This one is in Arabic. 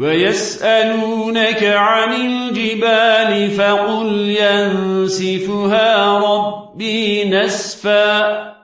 ويسألونك عن الجبال فقل ينسفها ربي نسفا.